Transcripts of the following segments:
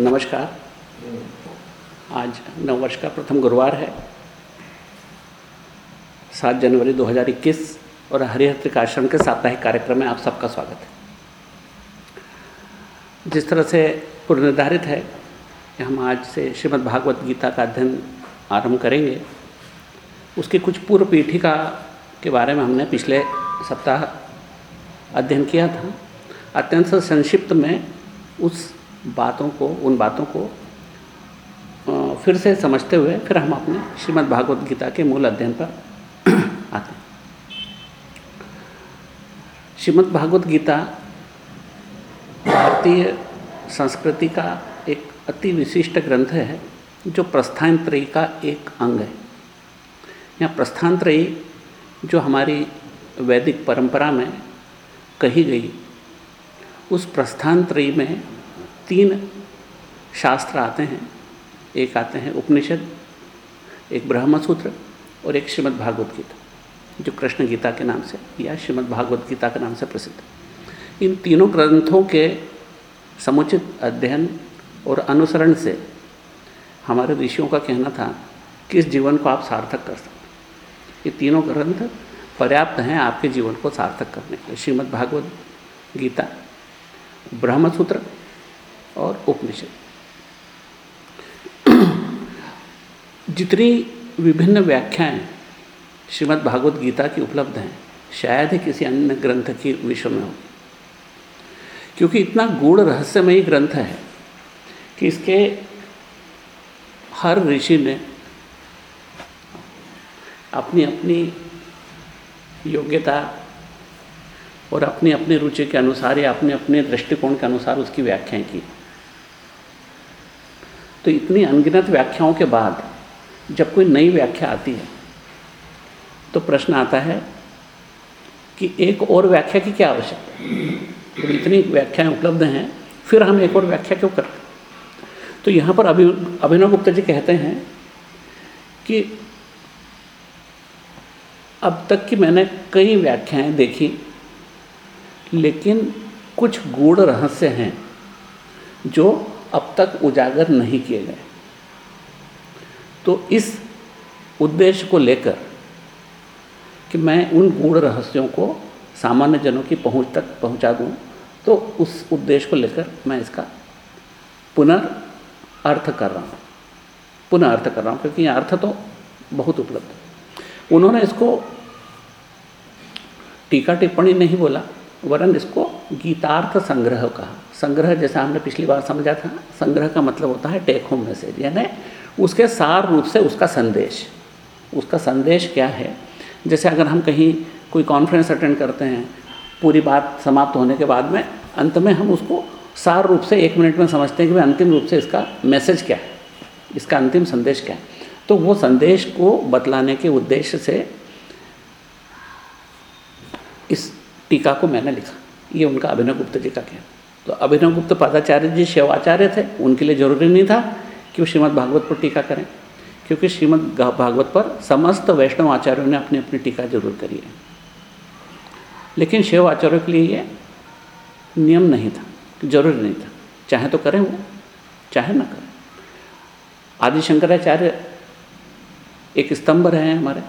नमस्कार। आज नववर्ष का प्रथम गुरुवार है। सात जनवरी 2021 और हरिहर आश्रम के साप्ताहिक कार्यक्रम में आप सबका स्वागत है। जिस तरह से पूर्व निर्धारित है कि हम आज से श्रीमद् भागवत गीता का अध्ययन आरंभ करेंगे, उसकी कुछ पूर्व पीठिका के बारे में हमने पिछले सप्ताह अध्ययन किया था। अत्यंत संक्षिप्त में उस बातों को, उन बातों को फिर से समझते हुए फिर हम अपने श्रीमद् भागवत गीता के मूल अध्ययन पर आते हैं। श्रीमद् भागवत गीता भारतीय संस्कृति का एक अति विशिष्ट ग्रंथ है, जो प्रस्थानत्रयी का एक अंग है। यहाँ प्रस्थानत्रयी जो हमारी वैदिक परंपरा में कही गई, उस प्रस्थान प्रस्थानत्रयी में तीन शास्त्र आते हैं। एक आते हैं उपनिषद, एक ब्रह्मसूत्र और एक श्रीमद् भागवत गीता, जो कृष्ण गीता के नाम से या श्रीमद् भागवत गीता के नाम से प्रसिद्ध। इन तीनों ग्रंथों के समुचित अध्ययन और अनुसरण से हमारे ऋषियों का कहना था कि इस जीवन को आप सार्थक कर सकते ये तीनों ग्रंथ पर्याप्त हैं आपके जीवन को सार्थक करने के लिए। श्रीमद् भागवत गीता, ब्रह्मसूत्र और उपनिषद। जितनी विभिन्न व्याख्याएँ श्रीमद् भागवत गीता की उपलब्ध हैं, शायद ही किसी अन्य ग्रंथ की विश्व में हो। क्योंकि इतना गूढ़ रहस्यमयी ग्रंथ है कि इसके हर ऋषि ने अपनी अपनी योग्यता और अपनी अपनी रुचि के अनुसार या अपने अपने दृष्टिकोण के अनुसार उसकी व्याख्याएँ की। तो इतनी अनगिनत व्याख्याओं के बाद जब कोई नई व्याख्या आती है तो प्रश्न आता है कि एक और व्याख्या की क्या आवश्यकता है? तो इतनी व्याख्याएँ उपलब्ध हैं, फिर हम एक और व्याख्या क्यों करते तो यहाँ पर अभि, अभिनव गुप्ता जी कहते हैं कि अब तक की मैंने कई व्याख्याएँ देखी, लेकिन कुछ गूढ़ रहस्य हैं जो अब तक उजागर नहीं किए गए। तो इस उद्देश्य को लेकर कि मैं उन गूढ़ रहस्यों को सामान्य जनों की पहुँच तक पहुँचा दूँ तो उस उद्देश्य को लेकर मैं इसका पुनर्थ कर रहा हूँ। पुनः अर्थ कर रहा हूँ, क्योंकि यह अर्थ तो बहुत उपलब्ध उन्होंने इसको टीका टिप्पणी नहीं बोला, वरन इसको गीतार्थ संग्रह का। संग्रह जैसा हमने पिछली बार समझा था, संग्रह का मतलब होता है टेक होम मैसेज यानी उसके सार रूप से उसका संदेश। उसका संदेश क्या है? जैसे अगर हम कहीं कोई कॉन्फ्रेंस अटेंड करते हैं, पूरी बात समाप्त होने के बाद में, अंत में हम उसको सार रूप से एक मिनट में समझते हैं कि भाई अंतिम रूप से इसका मैसेज क्या है? इसका अंतिम संदेश क्या है? तो वो संदेश को बतलाने के उद्देश्य से इस टीका को मैंने लिखा। ये उनका अभिनव गुप्त जी का कहना। तो अभिनव गुप्त पादाचार्य जी शिवाचार्य थे, उनके लिए ज़रूरी नहीं था कि वो श्रीमद् भागवत पर टीका करें, क्योंकि श्रीमद् भागवत पर समस्त वैष्णव आचार्यों ने अपनी अपनी टीका ज़रूर करी है। लेकिन शिव आचार्यों के लिए ये नियम नहीं था, ज़रूरी नहीं था। चाहे तो करें वो, चाहे ना करें। आदि शंकराचार्य एक स्तंभ रहे हैं हमारे,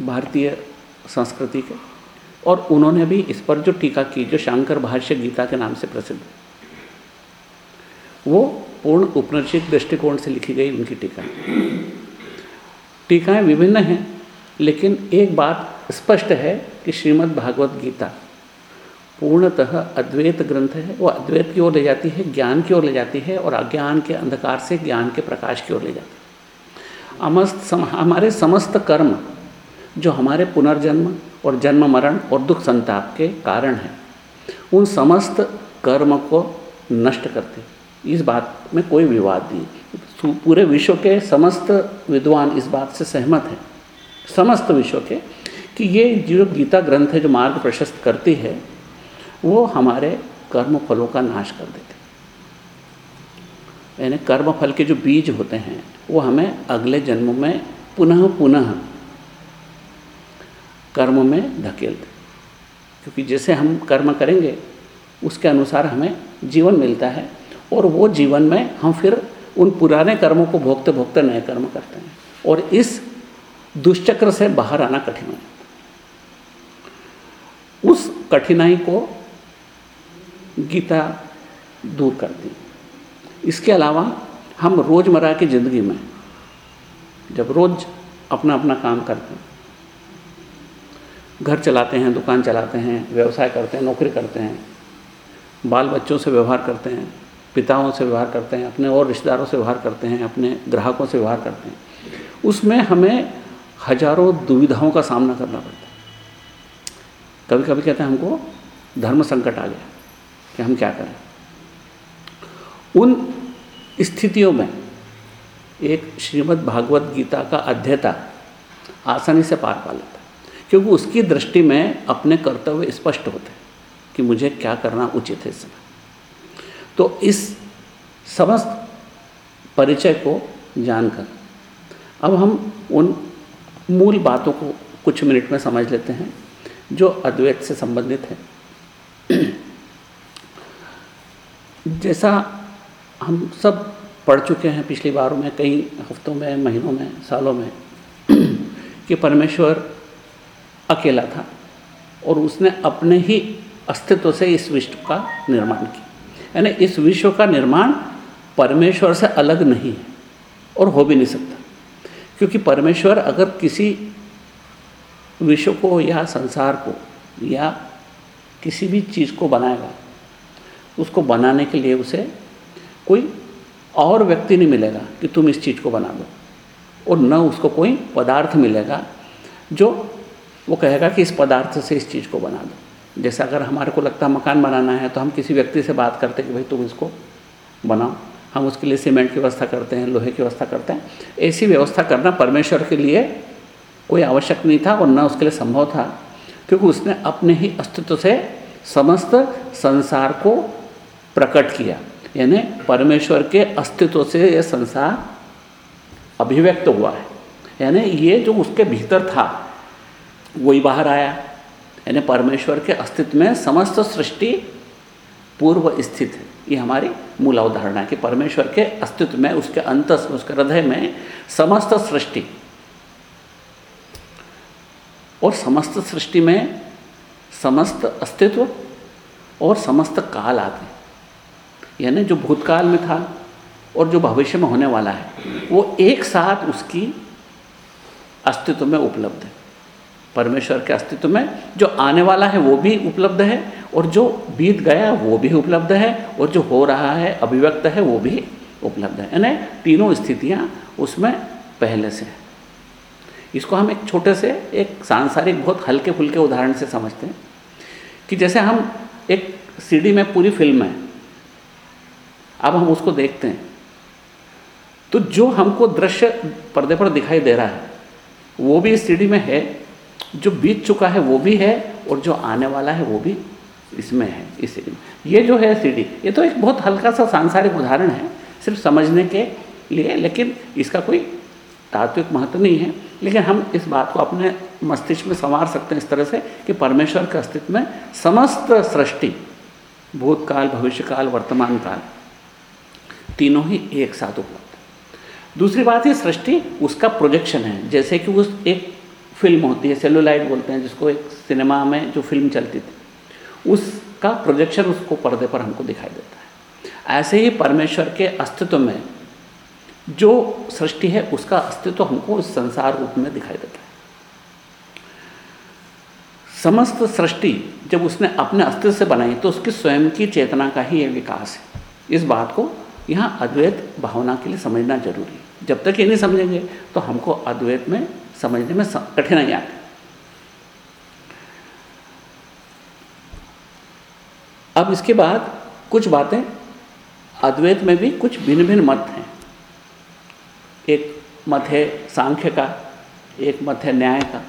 भारतीय संस्कृति के। और उन्होंने भी इस पर जो टीका की जो शंकर भाष्य गीता के नाम से प्रसिद्ध वो पूर्ण उपनिषद दृष्टिकोण से लिखी गई उनकी टीका। टीकाएँ विभिन्न हैं लेकिन एक बात स्पष्ट है कि श्रीमद् भागवत गीता पूर्णतः अद्वैत ग्रंथ है। वो अद्वैत की ओर ले जाती है ज्ञान की ओर ले जाती है और अज्ञान के अंधकार से ज्ञान के प्रकाश की ओर ले जाती है। अमस्त सम, हमारे समस्त कर्म जो हमारे पुनर्जन्म और जन्म मरण और दुख संताप के कारण हैं। उन समस्त कर्म को नष्ट करते। इस बात में कोई विवाद नहीं। पूरे विश्व के समस्त विद्वान इस बात से सहमत हैं। समस्त विश्व के कि ये जो गीता ग्रंथ है, जो मार्ग प्रशस्त करती है, वो हमारे कर्म फलों का नाश कर देते। यानी कर्म फल के जो बीज होते हैं, वो हमें अगले जन्म में पुनः पुनः कर्म में धकेलते क्योंकि जैसे हम कर्म करेंगे, उसके अनुसार हमें जीवन मिलता है और वो जीवन में हम फिर उन पुराने कर्मों को भोगते भोगते नए कर्म करते हैं और इस दुष्चक्र से बाहर आना कठिन हो जाता उस कठिनाई को गीता दूर करती इसके अलावा हम रोज़मर्रा की ज़िंदगी में जब रोज़ अपना अपना काम करते हैं घर चलाते हैं, दुकान चलाते हैं, व्यवसाय करते हैं, नौकरी करते हैं, बाल बच्चों से व्यवहार करते हैं, पिताओं से व्यवहार करते हैं, अपने और रिश्तेदारों से व्यवहार करते हैं, अपने ग्राहकों से व्यवहार करते हैं। उसमें हमें हज़ारों दुविधाओं का सामना करना पड़ता है। कभी कभी कहते हैं हमको, धर्म संकट आ गया, कि हम क्या करें? उन स्थितियों में एक श्रीमद् भागवत गीता का अध्ययता आसानी से पार पा लेता क्योंकि उसकी दृष्टि में अपने कर्तव्य स्पष्ट होते हैं कि मुझे क्या करना उचित है इस समय। तो इस समस्त परिचय को जानकर, अब हम उन मूल बातों को कुछ मिनट में समझ लेते हैं, जो अद्वैत से संबंधित है। जैसा हम सब पढ़ चुके हैं पिछली बारों में, कई हफ्तों में, महीनों में, सालों में, कि परमेश्वर अकेला था और उसने अपने ही अस्तित्व से इस विश्व का निर्माण किया। यानी इस विश्व का निर्माण परमेश्वर से अलग नहीं है और हो भी नहीं सकता। क्योंकि परमेश्वर अगर किसी विश्व को या संसार को या किसी भी चीज़ को बनाएगा, उसको बनाने के लिए उसे कोई और व्यक्ति नहीं मिलेगा कि तुम इस चीज़ को बना दो और न उसको कोई पदार्थ मिलेगा जो वो कहेगा कि इस पदार्थ से इस चीज़ को बना दो। जैसे अगर हमारे को लगता है मकान बनाना है तो हम किसी व्यक्ति से बात करते हैं कि भाई तुम इसको बनाओ। हम उसके लिए सीमेंट की व्यवस्था करते हैं, लोहे की व्यवस्था करते हैं। ऐसी व्यवस्था करना परमेश्वर के लिए कोई आवश्यक नहीं था और न उसके लिए संभव था, क्योंकि उसने अपने ही अस्तित्व से समस्त संसार को प्रकट किया। यानी परमेश्वर के अस्तित्व से यह संसार अभिव्यक्त हुआ है। यानी ये जो उसके भीतर था वही बाहर आया। यानी परमेश्वर के अस्तित्व में समस्त सृष्टि पूर्व स्थित है। ये हमारी मूल अवधारणा है कि परमेश्वर के अस्तित्व में, उसके अंतस में उसके हृदय में समस्त सृष्टि और समस्त सृष्टि में समस्त अस्तित्व और समस्त काल आते यानी जो भूतकाल में था और जो भविष्य में होने वाला है, वो एक साथ उसकी अस्तित्व में उपलब्ध है। परमेश्वर के अस्तित्व में जो आने वाला है वो भी उपलब्ध है और जो बीत गया वो भी उपलब्ध है और जो हो रहा है, अभिव्यक्त है, वो भी उपलब्ध है। यानी तीनों स्थितियाँ उसमें पहले से है। इसको हम एक छोटे से, एक सांसारिक, बहुत हल्के फुल्के उदाहरण से समझते हैं कि जैसे हम एक सीडी में पूरी फ़िल्म है, अब हम उसको देखते हैं तो जो हमको दृश्य पर्दे पर दिखाई दे रहा है, वो भी इस सीडी में है जो बीत चुका है वो भी है और जो आने वाला है वो भी इसमें है, इस ये जो है सीडी ये तो एक बहुत हल्का सा सांसारिक उदाहरण है, सिर्फ़ समझने के लिए, लेकिन इसका कोई तात्विक महत्व नहीं है। लेकिन हम इस बात को अपने मस्तिष्क में संवार सकते हैं इस तरह से कि परमेश्वर के अस्तित्व में समस्त सृष्टि, भूतकाल, भविष्यकाल, वर्तमान काल, तीनों ही एक साथ उपलब्ध दूसरी बात है सृष्टि, उसका प्रोजेक्शन है। जैसे कि उस एक फ़िल्म होती है सेलुलाइट बोलते हैं, जिसको एक सिनेमा में जो फ़िल्म चलती थी, उसका प्रोजेक्शन उसको पर्दे पर हमको दिखाई देता है। ऐसे ही परमेश्वर के अस्तित्व में जो सृष्टि है, उसका अस्तित्व हमको इस संसार रूप में दिखाई देता है। समस्त सृष्टि जब उसने अपने अस्तित्व से बनाई तो उसकी स्वयं की चेतना का ही ये विकास है। इस बात को यहाँ अद्वैत भावना के लिए समझना ज़रूरी है। जब तक ये नहीं समझेंगे तो हमको अद्वैत में समझने में कठिनाई आती अब इसके बाद कुछ बातें अद्वैत में भी कुछ भिन्न भिन्न मत हैं। एक मत है सांख्य का, एक मत है न्याय का।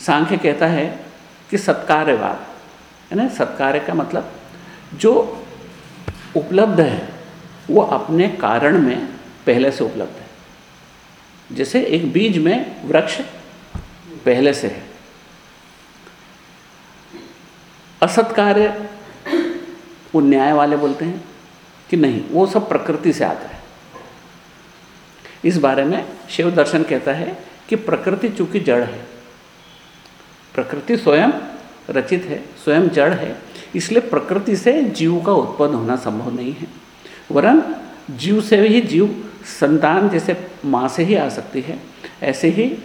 सांख्य कहता है कि सत्कार्यवाद, है ना? सत्कार्य का मतलब जो उपलब्ध है, वो अपने कारण में पहले से उपलब्ध है। जैसे एक बीज में वृक्ष पहले से है। असत्कार्य वो न्याय वाले बोलते हैं कि नहीं, वो सब प्रकृति से आता है। इस बारे में शिव दर्शन कहता है कि प्रकृति चूँकि जड़ है, प्रकृति स्वयं रचित है, स्वयं जड़ है, इसलिए प्रकृति से जीव का उत्पन्न होना संभव नहीं है। वरन जीव से ही जीव संतान जैसे माँ से ही आ सकती है। ऐसे ही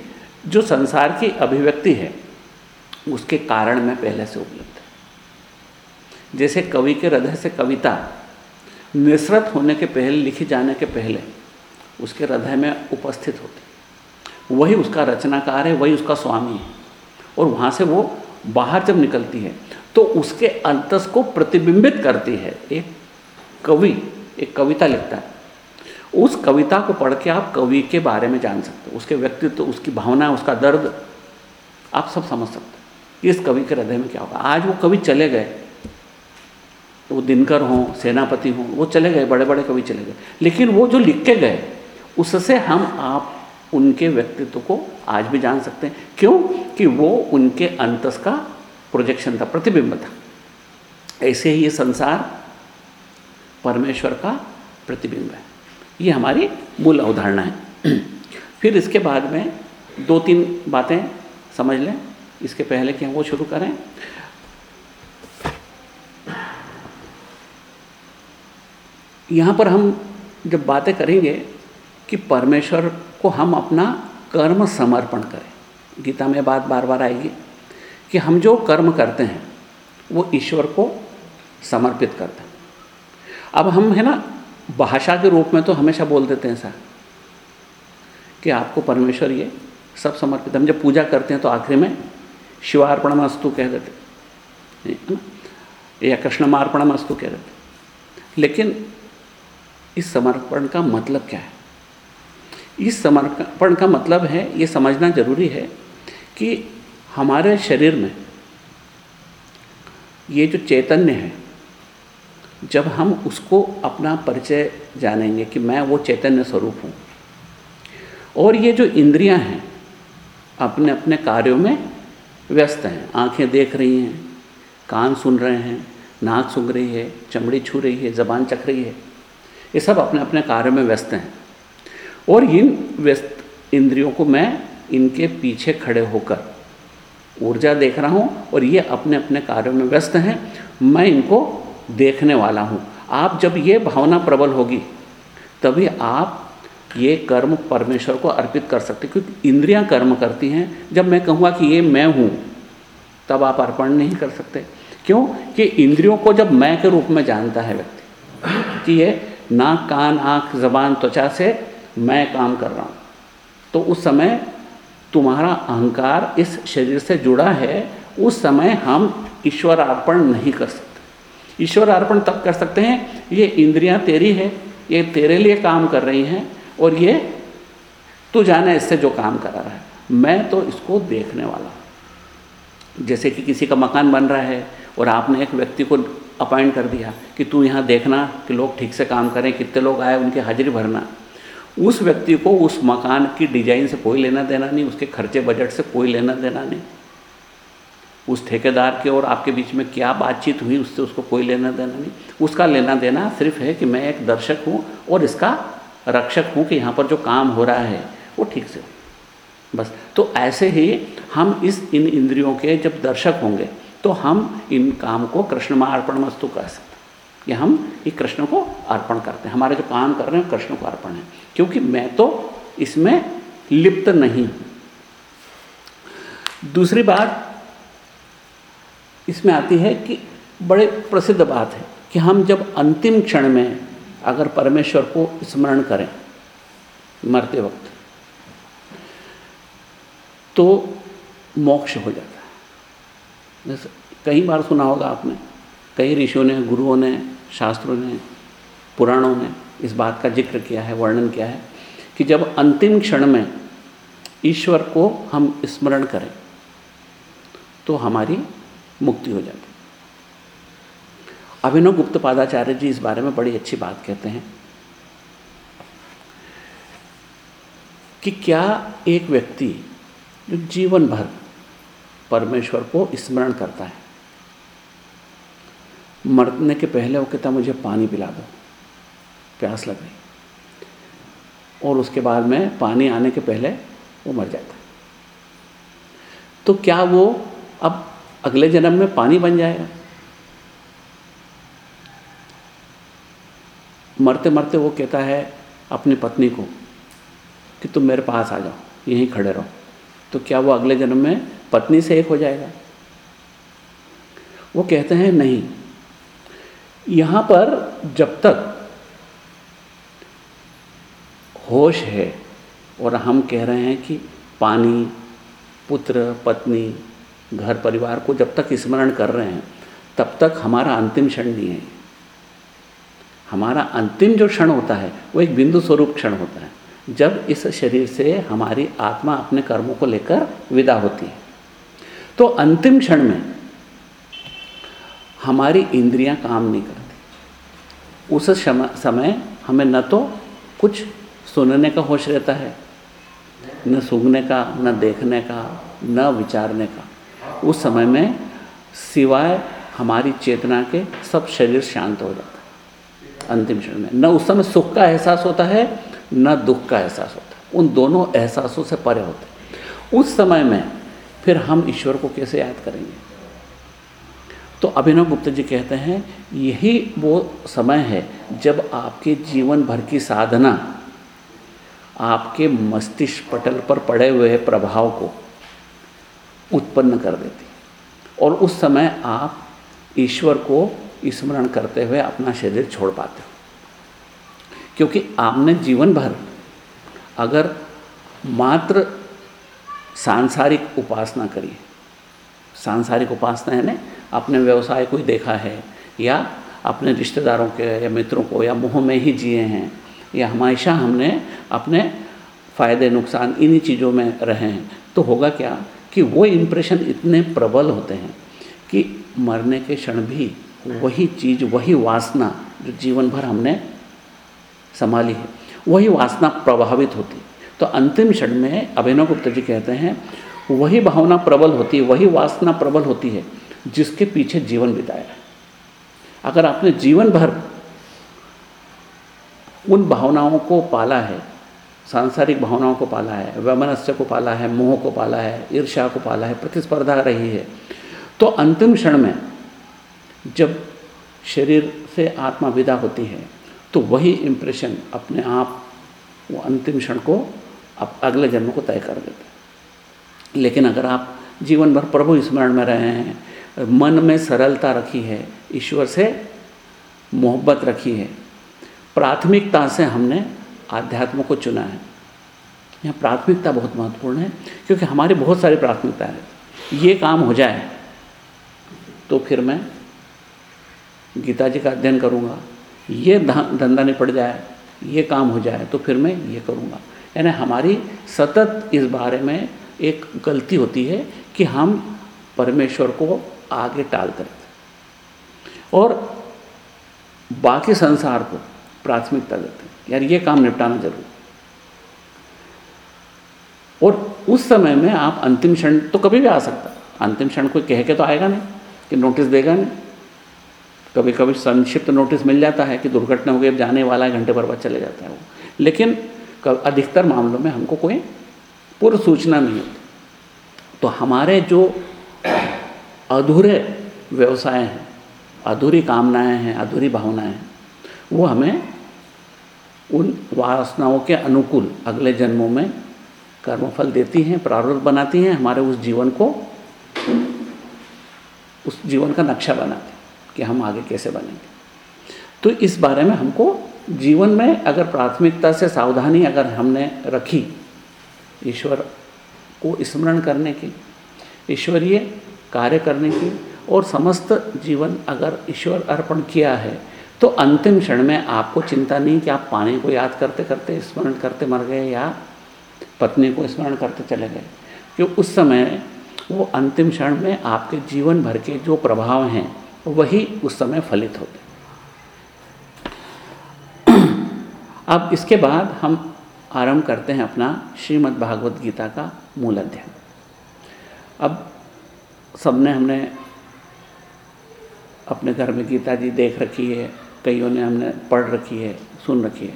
जो संसार की अभिव्यक्ति है, उसके कारण में पहले से उपलब्ध है। जैसे कवि के हृदय से कविता निसरत होने के पहले, लिखी जाने के पहले, उसके हृदय में उपस्थित होती वही उसका रचनाकार है, वही उसका स्वामी है। और वहाँ से वो बाहर जब निकलती है तो उसके अंतस को प्रतिबिंबित करती है। एक कवि, एक कविता लिखता है। उस कविता को पढ़ के आप कवि के बारे में जान सकते हो। उसके व्यक्तित्व, उसकी भावना, उसका दर्द, आप सब समझ सकते हो। इस कवि के हृदय में क्या होगा? आज वो कवि चले गए। वो दिनकर हों, सेनापति हों, वो चले गए बड़े बड़े कवि चले गए। लेकिन वो जो लिख के गए, उससे हम आप, उनके व्यक्तित्व को आज भी जान सकते हैं। क्यों? कि वो उनके अंतस का प्रोजेक्शन था, प्रतिबिंब था। ऐसे ही ये संसार परमेश्वर का प्रतिबिंब है। ये हमारी मूल अवधारणा है। फिर इसके बाद में दो तीन बातें समझ लें। इसके पहले कि हम वो शुरू करें। यहाँ पर हम जब बातें करेंगे कि परमेश्वर को हम अपना कर्म समर्पण करें। गीता में बात बार बार आएगी कि हम जो कर्म करते हैं, वो ईश्वर को समर्पित करते हैं। अब हम, है ना भाषा के रूप में तो हमेशा बोल देते हैं सर, कि आपको परमेश्वर ये सब समर्पित हम जब पूजा करते हैं तो आखिरी में शिवार्पण मस्तु कह देते है। ना? या कृष्णमार्पण मस्तु कह देते लेकिन इस समर्पण का मतलब क्या है? इस समर्पण का मतलब है, ये समझना ज़रूरी है कि हमारे शरीर में ये जो चैतन्य है जब हम उसको अपना परिचय जानेंगे कि मैं वो चैतन्य स्वरूप हूँ। और ये जो इंद्रियाँ हैं अपने अपने कार्यों में व्यस्त हैं। आँखें देख रही हैं, कान सुन रहे हैं, नाक सुन रही है, चमड़ी छू रही है, जबान चख रही है। ये सब अपने अपने कार्यों में व्यस्त हैं। और इन व्यस्त इंद्रियों को मैं इनके पीछे खड़े होकर ऊर्जा देख रहा हूँ और ये अपने अपने कार्यों में व्यस्त हैं। मैं इनको देखने वाला हूँ। आप जब ये भावना प्रबल होगी, तभी आप ये कर्म परमेश्वर को अर्पित कर सकते क्योंकि इंद्रियाँ कर्म करती हैं। जब मैं कहूँगा कि ये मैं हूँ, तब आप अर्पण नहीं कर सकते। क्यों? कि इंद्रियों को जब मैं के रूप में जानता है व्यक्ति, कि ये नाक, कान, आँख, जबान, त्वचा से मैं काम कर रहा हूँ तो उस समय तुम्हारा अहंकार इस शरीर से जुड़ा है। उस समय हम ईश्वर अर्पण नहीं कर सकते। ईश्वर अर्पण तब कर सकते हैं, ये इंद्रियाँ तेरी है, ये तेरे लिए काम कर रही हैं, और ये तू जाने इससे जो काम करा रहा है। मैं तो इसको देखने वाला जैसे कि किसी का मकान बन रहा है, और आपने एक व्यक्ति को अपॉइंट कर दिया कि तू यहाँ देखना कि लोग ठीक से काम करें, कितने लोग आए, उनकी हाजिरी भरना। उस व्यक्ति को उस मकान की डिज़ाइन से कोई लेना देना नहीं, उसके खर्चे, बजट से कोई लेना देना नहीं। उस ठेकेदार के और आपके बीच में क्या बातचीत हुई, उससे उसको कोई लेना देना नहीं। उसका लेना देना सिर्फ़ है कि मैं एक दर्शक हूँ और इसका रक्षक हूँ कि यहाँ पर जो काम हो रहा है, वो ठीक से हो। बस। तो ऐसे ही हम इस इन इंद्रियों के जब दर्शक होंगे तो हम इन काम को कृष्ण में अर्पण मस्तु कर सकते कि हम ये कृष्ण को अर्पण करते हैं। हमारे जो काम कर रहे हैं कृष्ण को अर्पण है। क्योंकि मैं तो इसमें लिप्त नहीं हूँ। दूसरी बात इसमें आती है कि बड़े प्रसिद्ध बात है कि हम जब अंतिम क्षण में अगर परमेश्वर को स्मरण करें मरते वक्त तो मोक्ष हो जाता है। जैसे कई बार सुना होगा आपने, कई ऋषियों ने, गुरुओं ने, शास्त्रों ने, पुराणों ने इस बात का ज़िक्र किया है, वर्णन किया है कि जब अंतिम क्षण में ईश्वर को हम स्मरण करें तो हमारी मुक्ति हो जाती। अभिनव गुप्त पादाचार्य जी इस बारे में बड़ी अच्छी बात कहते हैं कि क्या एक व्यक्ति जो जीवन भर परमेश्वर को स्मरण करता है, मरने के पहले वो कहता मुझे पानी पिला दो, प्यास लग गई और उसके बाद में पानी आने के पहले वो मर जाता है। तो क्या वो अब अगले जन्म में पानी बन जाएगा। मरते मरते वो कहता है अपनी पत्नी को कि तुम मेरे पास आ जाओ, यहीं खड़े रहो। तो क्या वो अगले जन्म में पत्नी से एक हो जाएगा? वो कहते हैं, नहीं। यहाँ पर जब तक होश है और हम कह रहे हैं कि पानी, पुत्र, पत्नी घर परिवार को जब तक स्मरण कर रहे हैं, तब तक हमारा अंतिम क्षण नहीं है। हमारा अंतिम जो क्षण होता है, वो एक बिंदु स्वरूप क्षण होता है, जब इस शरीर से हमारी आत्मा अपने कर्मों को लेकर विदा होती है। तो अंतिम क्षण में हमारी इंद्रियाँ काम नहीं करती। उस समय हमें न तो कुछ सुनने का होश रहता है, न सूंघने का, न देखने का, न विचारने का। उस समय में सिवाय हमारी चेतना के सब शरीर शांत हो जाता है। अंतिम क्षण में। न उस समय सुख का एहसास होता है, न दुख का एहसास होता है। उन दोनों एहसासों से परे होते हैं। उस समय में फिर हम ईश्वर को कैसे याद करेंगे? तो अभिनव गुप्त जी कहते हैं, यही वो समय है जब आपके जीवन भर की साधना आपके मस्तिष्क पटल पर पड़े हुए प्रभाव को उत्पन्न कर देती। और उस समय आप ईश्वर को स्मरण करते हुए अपना शरीर छोड़ पाते हो। क्योंकि आपने जीवन भर अगर मात्र सांसारिक उपासना करी सांसारिक उपासना है ना अपने व्यवसाय को ही देखा है, या अपने रिश्तेदारों के, या मित्रों को, या मुँह में ही जिए हैं, या हमेशा हमने अपने फ़ायदे, नुकसान इन्हीं चीज़ों में रहे हैं तो होगा क्या? कि वो इम्प्रेशन इतने प्रबल होते हैं कि मरने के क्षण भी वही चीज़ वही वासना जो जीवन भर हमने संभाली है वही वासना प्रभावित होती तो अंतिम क्षण में अभिनव गुप्त जी कहते हैं वही भावना प्रबल होती है वही वासना प्रबल होती है जिसके पीछे जीवन बिताया है। अगर आपने जीवन भर उन भावनाओं को पाला है सांसारिक भावनाओं को पाला है, वैमनस्य को पाला है, मोह को पाला है, ईर्ष्या को पाला है, प्रतिस्पर्धा रही है। तो अंतिम क्षण में जब शरीर से आत्मा विदा होती है तो वही इम्प्रेशन अपने आप वो अंतिम क्षण को अब अगले जन्म को तय कर देते हैं। लेकिन अगर आप जीवन भर प्रभु स्मरण में रहे हैं, मन में सरलता रखी है, ईश्वर से मोहब्बत रखी है, प्राथमिकता से हमने आध्यात्म को चुना है। यहाँ प्राथमिकता बहुत महत्वपूर्ण है, क्योंकि हमारी बहुत सारी प्राथमिकता है। ये काम हो जाए तो फिर मैं गीता जी का अध्ययन करूँगा। ये धंधा निपट जाए, ये काम हो जाए तो फिर मैं ये करूँगा। यानी हमारी सतत इस बारे में एक गलती होती है कि हम परमेश्वर को आगे टाल रहते और बाकी संसार को प्राथमिकता देते हैं। यार, ये काम निपटाना ज़रूर और उस समय में आप अंतिम क्षण तो कभी भी आ सकता अंतिम क्षण कोई कह के तो आएगा नहीं कि नोटिस देगा नहीं। कभी कभी संक्षिप्त नोटिस मिल जाता है कि दुर्घटना हो गई जाने वाला है, घंटे भर बाद चले जाता है वो। लेकिन अधिकतर मामलों में हमको कोई पूर्व सूचना नहीं होती। तो हमारे जो अधूरे व्यवसाय हैं, अधूरी कामनाएँ हैं, अधूरी भावनाएँ हैं वो हमें उन वासनाओं के अनुकूल अगले जन्मों में कर्मफल देती हैं, प्रारूप बनाती हैं, हमारे उस जीवन को, उस जीवन का नक्शा बनाती हैं कि हम आगे कैसे बनेंगे। तो इस बारे में हमको जीवन में अगर प्राथमिकता से सावधानी अगर हमने रखी, ईश्वर को स्मरण करने की, ईश्वरीय कार्य करने की, और समस्त जीवन अगर ईश्वर अर्पण किया है तो अंतिम क्षण में आपको चिंता नहीं कि आप पानी को याद करते करते स्मरण करते मर गए या पत्नी को स्मरण करते चले गए। क्योंकि उस समय वो अंतिम क्षण में आपके जीवन भर के जो प्रभाव हैं, वही उस समय फलित होते। अब इसके बाद हम आरंभ करते हैं अपना श्रीमद् भागवत गीता का मूल अध्ययन। अब सबने हमने अपने घर में गीता जी देख रखी है कईयों ने हमने पढ़ रखी है, सुन रखी है।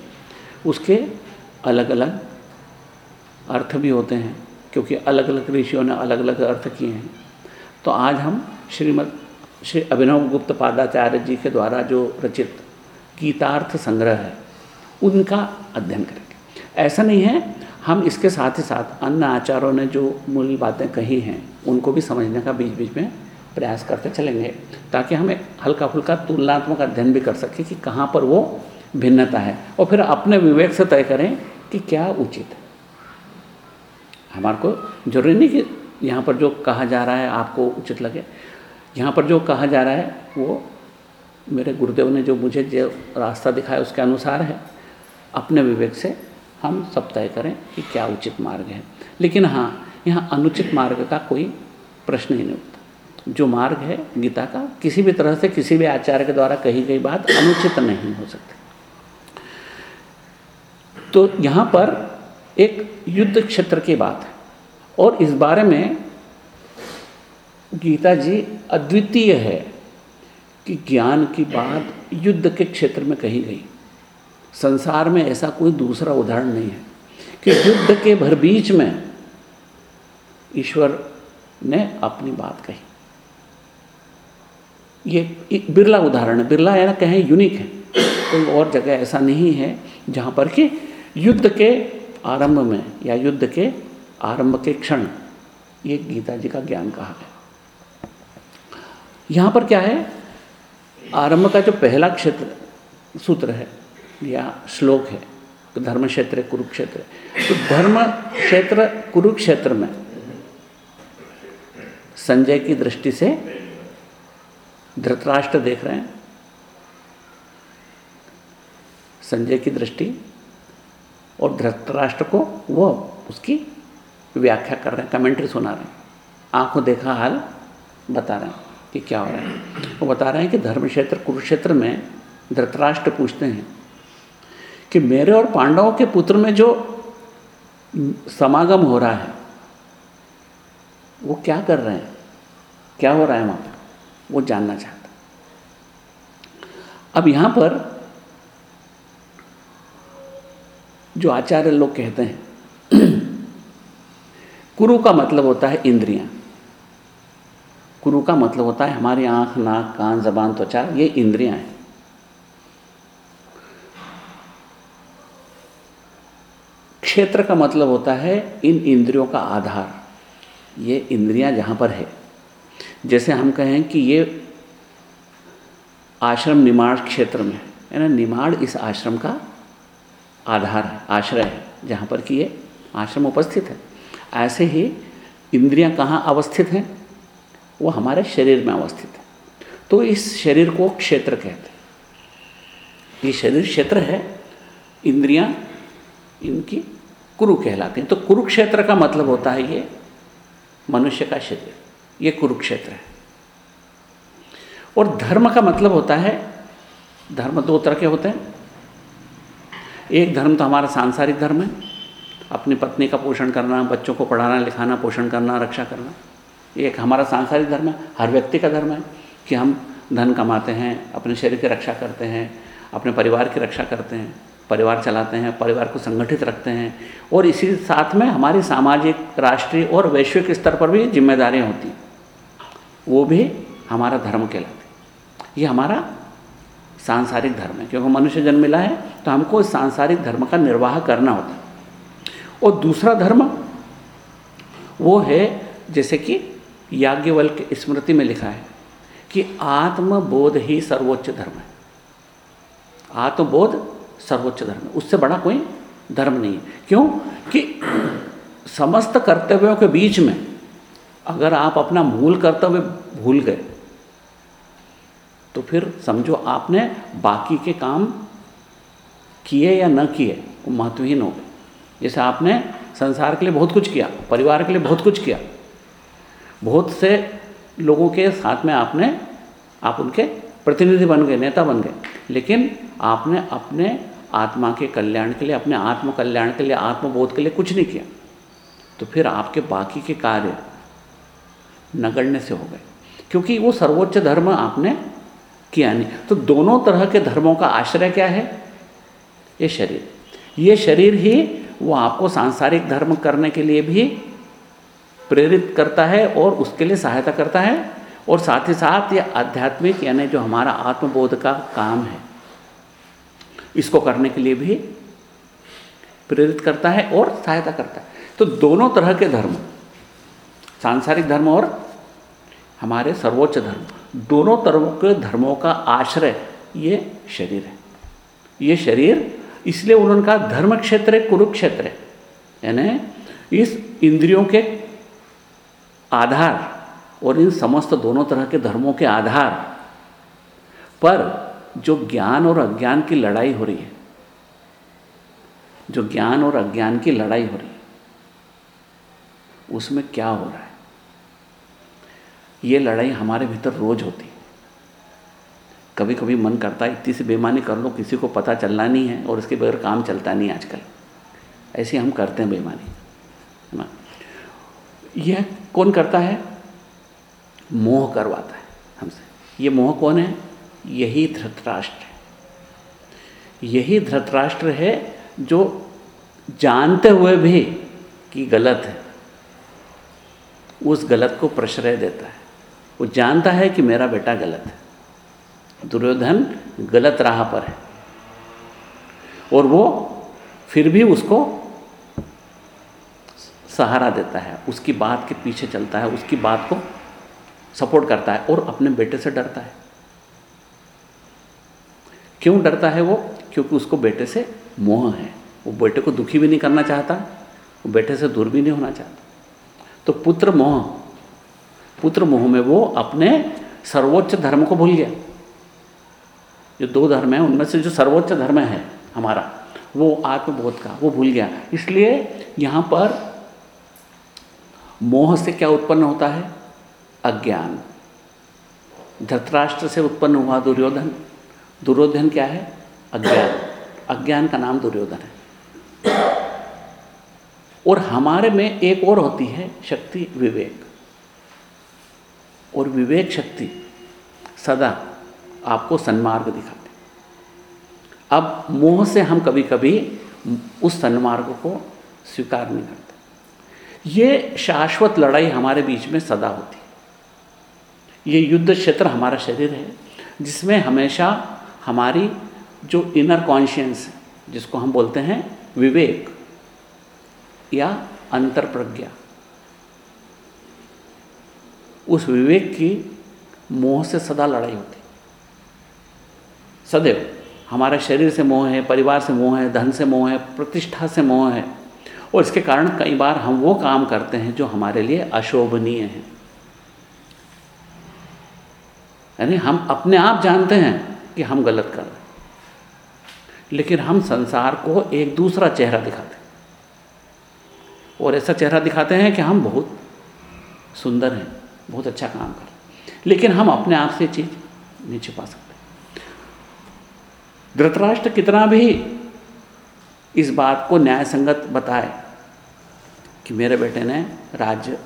उसके अलग अलग अर्थ भी होते हैं, क्योंकि अलग अलग ऋषियों ने अलग अलग अर्थ किए हैं। तो आज हम श्रीमद, श्री अभिनव गुप्त पादाचार्य जी के द्वारा जो रचित गीतार्थ संग्रह है, उनका अध्ययन करेंगे। ऐसा नहीं है, हम इसके साथ ही साथ अन्य आचार्यों ने जो मूल बातें कही हैं, उनको भी समझने का बीच बीच में प्रयास करते चलेंगे, ताकि हमें हल्का फुल्का तुलनात्मक अध्ययन भी कर सके कि कहाँ पर वो भिन्नता है। और फिर अपने विवेक से तय करें कि क्या उचित है। हमारे को ज़रूरी नहीं कि यहाँ पर जो कहा जा रहा है आपको उचित लगे। यहाँ पर जो कहा जा रहा है, वो मेरे गुरुदेव ने जो मुझे जो रास्ता दिखाया उसके अनुसार है। अपने विवेक से हम सब तय करें कि क्या उचित मार्ग है। लेकिन हाँ यहाँ अनुचित मार्ग का कोई प्रश्न ही नहीं उठता। जो मार्ग है गीता का, किसी भी तरह से किसी भी आचार्य के द्वारा कही गई बात अनुचित नहीं हो सकती। तो यहाँ पर एक युद्ध क्षेत्र की बात है। और इस बारे में गीता जी अद्वितीय है कि ज्ञान की बात युद्ध के क्षेत्र में कही गई। संसार में ऐसा कोई दूसरा उदाहरण नहीं है कि युद्ध के भर बीच में ईश्वर ने अपनी बात कही। ये बिरला उदाहरण है। बिरला ना कहें यूनिक है। कोई और जगह ऐसा नहीं है जहाँ पर कि युद्ध के आरंभ में या युद्ध के आरंभ के क्षण ये गीता जी का ज्ञान कहा है। यहाँ पर क्या है? आरंभ का जो पहला क्षेत्र, सूत्र है या श्लोक है धर्म क्षेत्र कुरुक्षेत्र। तो धर्म क्षेत्र कुरुक्षेत्र में संजय की दृष्टि से धृतराष्ट्र देख रहे हैं। संजय की दृष्टि और धृतराष्ट्र को वो उसकी व्याख्या कर रहे हैं कमेंट्री सुना रहे हैं। आँखों देखा हाल बता रहे हैं कि क्या हो रहा है। वो बता रहे हैं कि धर्म क्षेत्र कुरुक्षेत्र में धृतराष्ट्र पूछते हैं कि मेरे और पांडवों के पुत्र में जो समागम हो रहा है, वो क्या कर रहे हैं? क्या हो रहा है वहाँ पर वो जानना चाहता। अब यहाँ पर जो आचार्य लोग कहते हैं, कुरु का मतलब होता है इंद्रियाँ। कुरु का मतलब होता है हमारी आँख, नाक, कान, जबान, त्वचा, ये इंद्रियाँ हैं। क्षेत्र का मतलब होता है इन इंद्रियों का आधार। ये इंद्रियाँ जहाँ पर है जैसे हम कहें कि ये आश्रम निमाड़ क्षेत्र में, है ना? निमाड़ इस आश्रम का आधार है, आश्रय है, जहाँ पर कि ये आश्रम उपस्थित है। ऐसे ही इंद्रियाँ कहाँ अवस्थित हैं? वो हमारे शरीर में अवस्थित है। तो इस शरीर को क्षेत्र कहते हैं। ये शरीर क्षेत्र है, इंद्रियाँ इनकी कुरु कहलाती हैं। तो कुरुक्षेत्र का मतलब होता है ये मनुष्य का शरीर। ये कुरुक्षेत्र है। और धर्म का मतलब होता है, धर्म दो तरह के होते हैं। एक धर्म तो हमारा सांसारिक धर्म है, अपनी पत्नी का पोषण करना, बच्चों को पढ़ाना, लिखाना, पोषण करना, रक्षा करना। एक हमारा सांसारिक धर्म है, हर व्यक्ति का धर्म है कि हम धन कमाते हैं, अपने शरीर की रक्षा करते हैं, अपने परिवार की रक्षा करते हैं, परिवार चलाते हैं, परिवार को संगठित रखते हैं। और इसी साथ में हमारी सामाजिक, राष्ट्रीय और वैश्विक स्तर पर भी जिम्मेदारियाँ होती हैं। वो भी हमारा धर्म कहलाते ये हमारा सांसारिक धर्म है। क्योंकि मनुष्य जन्म मिला है तो हमको इस सांसारिक धर्म का निर्वाह करना होता है। और दूसरा धर्म वो है, जैसे कि याज्ञवल्क स्मृति में लिखा है कि आत्मबोध ही सर्वोच्च धर्म है। आत्मबोध सर्वोच्च धर्म है। उससे बड़ा कोई धर्म नहीं है। क्यों? कि समस्त कर्तव्यों के बीच में अगर आप अपना मूल कर्तव्य भूल गए तो फिर समझो आपने बाकी के काम किए या न किए, वो महत्वहीन हो गए। जैसे आपने संसार के लिए बहुत कुछ किया, परिवार के लिए बहुत कुछ किया, बहुत से लोगों के साथ में आपने, आप उनके प्रतिनिधि बन गए, नेता बन गए, लेकिन आपने अपने आत्मा के कल्याण के लिए, अपने आत्म कल्याण के लिए, आत्मबोध के लिए कुछ नहीं किया। तो फिर आपके बाकी के कार्य नगण्य से हो गए। क्योंकि वो सर्वोच्च धर्म आपने किया नहीं। तो दोनों तरह के धर्मों का आश्रय क्या है? ये शरीर। ये शरीर ही वो आपको सांसारिक धर्म करने के लिए भी प्रेरित करता है और उसके लिए सहायता करता है। और साथ ही साथ ये आध्यात्मिक यानी जो हमारा आत्मबोध का काम है, इसको करने के लिए भी प्रेरित करता है और सहायता करता है। तो दोनों तरह के धर्म, सांसारिक धर्म और हमारे सर्वोच्च धर्म, दोनों तरह के धर्मों का आश्रय ये शरीर है। ये शरीर इसलिए उनका धर्म क्षेत्र कुरुक्षेत्र है। यानी इस इंद्रियों के आधार और इन समस्त दोनों तरह के धर्मों के आधार पर जो ज्ञान और अज्ञान की लड़ाई हो रही है, जो ज्ञान और अज्ञान की लड़ाई हो रही है, उसमें क्या हो रहा है? ये लड़ाई हमारे भीतर रोज होती। कभी कभी मन करता है, इतनी सी बेमानी कर लो, किसी को पता चलना नहीं है और इसके बगैर काम चलता नहीं आजकल। ऐसे हम करते हैं बेमानी है ना? यह कौन करता है? मोह करवाता है हमसे। ये मोह कौन है? यही धृतराष्ट्र है। यही धृतराष्ट्र है जो जानते हुए भी कि गलत है, उस गलत को प्रश्रय देता है। वो जानता है कि मेरा बेटा गलत है। दुर्योधन गलत राह पर है। और वो फिर भी उसको सहारा देता है। उसकी बात के पीछे चलता है। उसकी बात को सपोर्ट करता है और अपने बेटे से डरता है। क्यों डरता है वो? क्योंकि उसको बेटे से मोह है। वो बेटे को दुखी भी नहीं करना चाहता, वो बेटे से दूर भी नहीं होना चाहता। तो पुत्र मोह पुत्र मोह में वो अपने सर्वोच्च धर्म को भूल गया। जो दो धर्म है, उनमें से जो सर्वोच्च धर्म है हमारा, वो आत्मबोध का, वो भूल गया। इसलिए यहाँ पर मोह से क्या उत्पन्न होता है? अज्ञान। धृतराष्ट्र से उत्पन्न हुआ दुर्योधन। दुर्योधन क्या है? अज्ञान। अज्ञान का नाम दुर्योधन है। और हमारे में एक और होती है शक्ति विवेक। और विवेक शक्ति सदा आपको सन्मार्ग दिखाते अब मोह से हम कभी कभी उस सन्मार्ग को स्वीकार नहीं करते। ये शाश्वत लड़ाई हमारे बीच में सदा होती है। ये युद्ध क्षेत्र हमारा शरीर है, जिसमें हमेशा हमारी जो इनर कॉन्शियंस है, जिसको हम बोलते हैं विवेक या अंतर प्रज्ञा उस विवेक की मोह से सदा लड़ाई होती। सदैव, हमारे शरीर से मोह है, परिवार से मोह है, धन से मोह है, प्रतिष्ठा से मोह है, और इसके कारण कई बार हम वो काम करते हैं जो हमारे लिए अशोभनीय है। यानी हम अपने आप जानते हैं कि हम गलत कर रहे हैं, लेकिन हम संसार को एक दूसरा चेहरा दिखाते हैं। और ऐसा चेहरा दिखाते हैं कि हम बहुत सुंदर हैं। बहुत अच्छा काम कर। लेकिन हम अपने आप से चीज़ नहीं छिपा सकते। धृतराष्ट्र कितना भी इस बात को न्याय संगत बताए कि मेरे बेटे ने राज्य